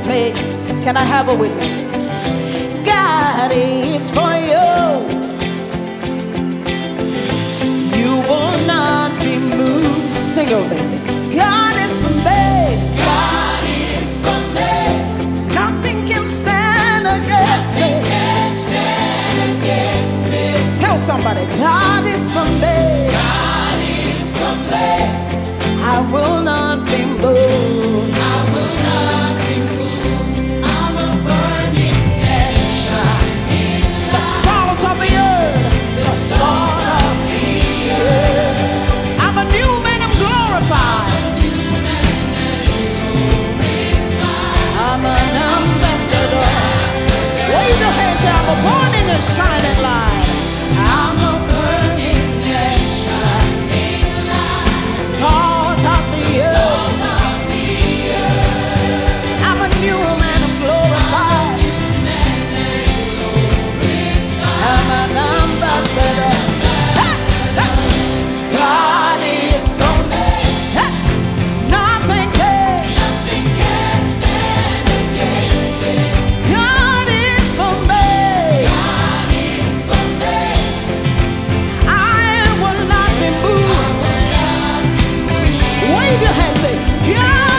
this. Can I have a witness? God is for you. You will not be moved. Sing your listen. God is for me. God is for me. Nothing can stand against Nothing me. Can stand against me. Tell somebody, God. shining light. your hands, say, yeah.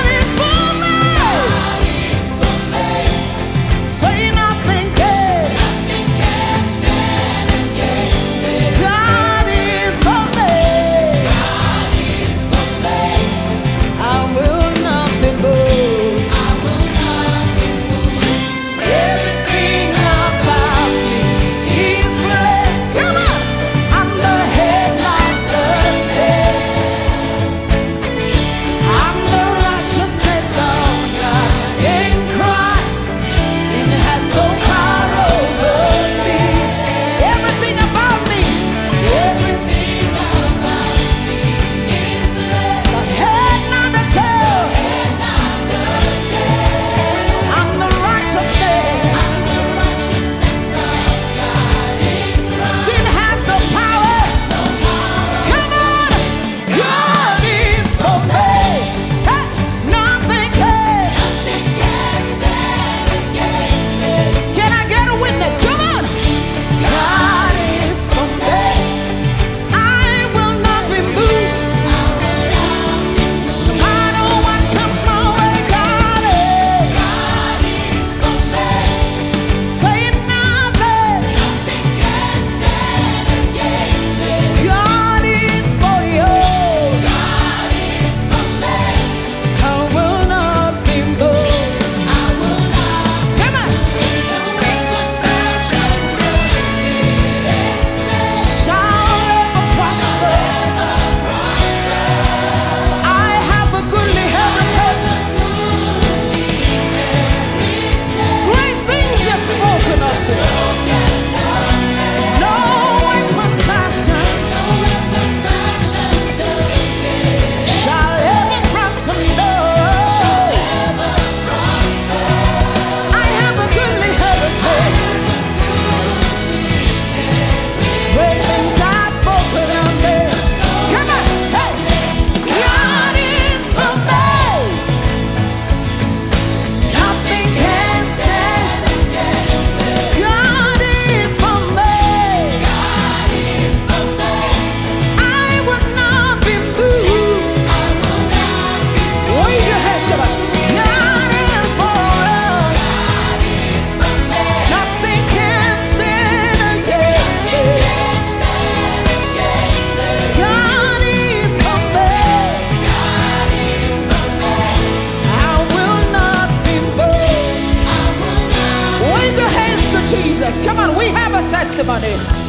Jesus. Come on, we have a testimony.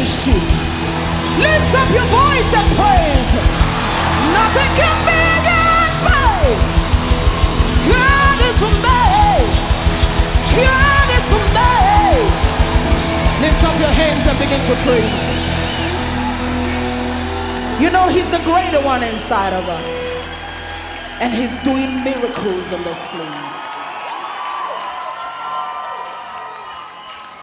Against you. Lift up your voice and praise. Nothing can be against me. God is for me. God is for me. Lift up your hands and begin to praise. You know He's the greater one inside of us. And He's doing miracles in this place.